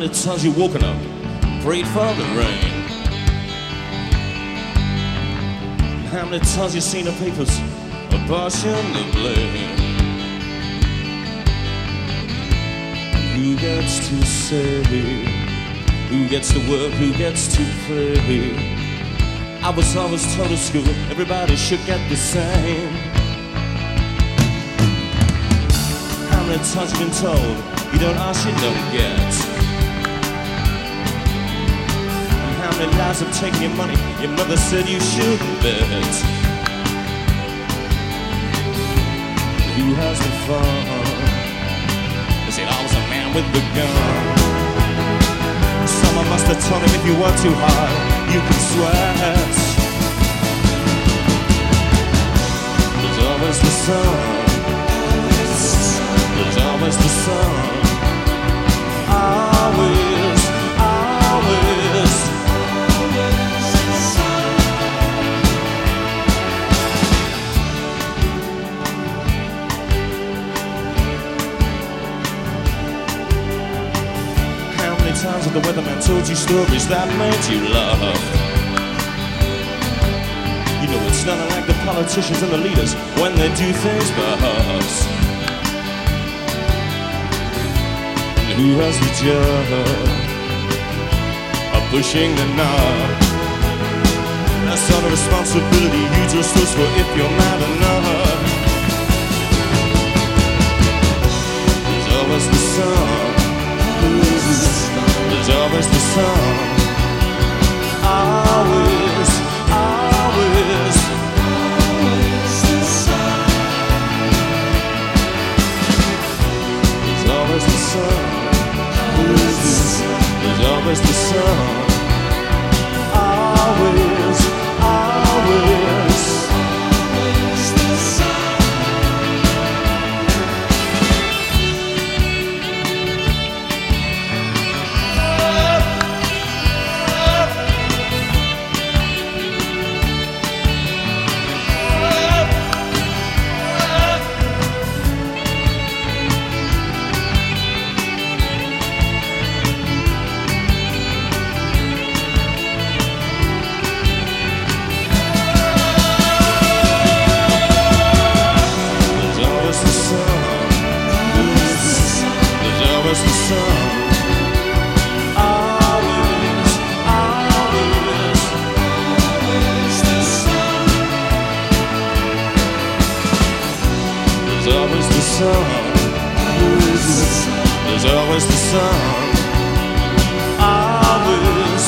many times you woken up, prayed for the rain? How many times you seen the papers, abortion the blame? Who gets to say? Who gets to work? Who gets to play? I was always told at school everybody should get the same. How many times you been told you don't ask, you don't get? Many lives have taken your money? Your mother said you shouldn't bet. Who has the fun? They said I was a man with the gun. Someone must have told him if you work too hard, you can sweat. Times have the weatherman told you stories that made you laugh? You know it's nothing like the politicians and the leaders when they do things us. And who has the job of pushing the knob? That's not a responsibility you just lose for if you're mad enough. Always always, always the sun is always the sun, it's the sun, is always the sun. Sun. There's always the sun. Always.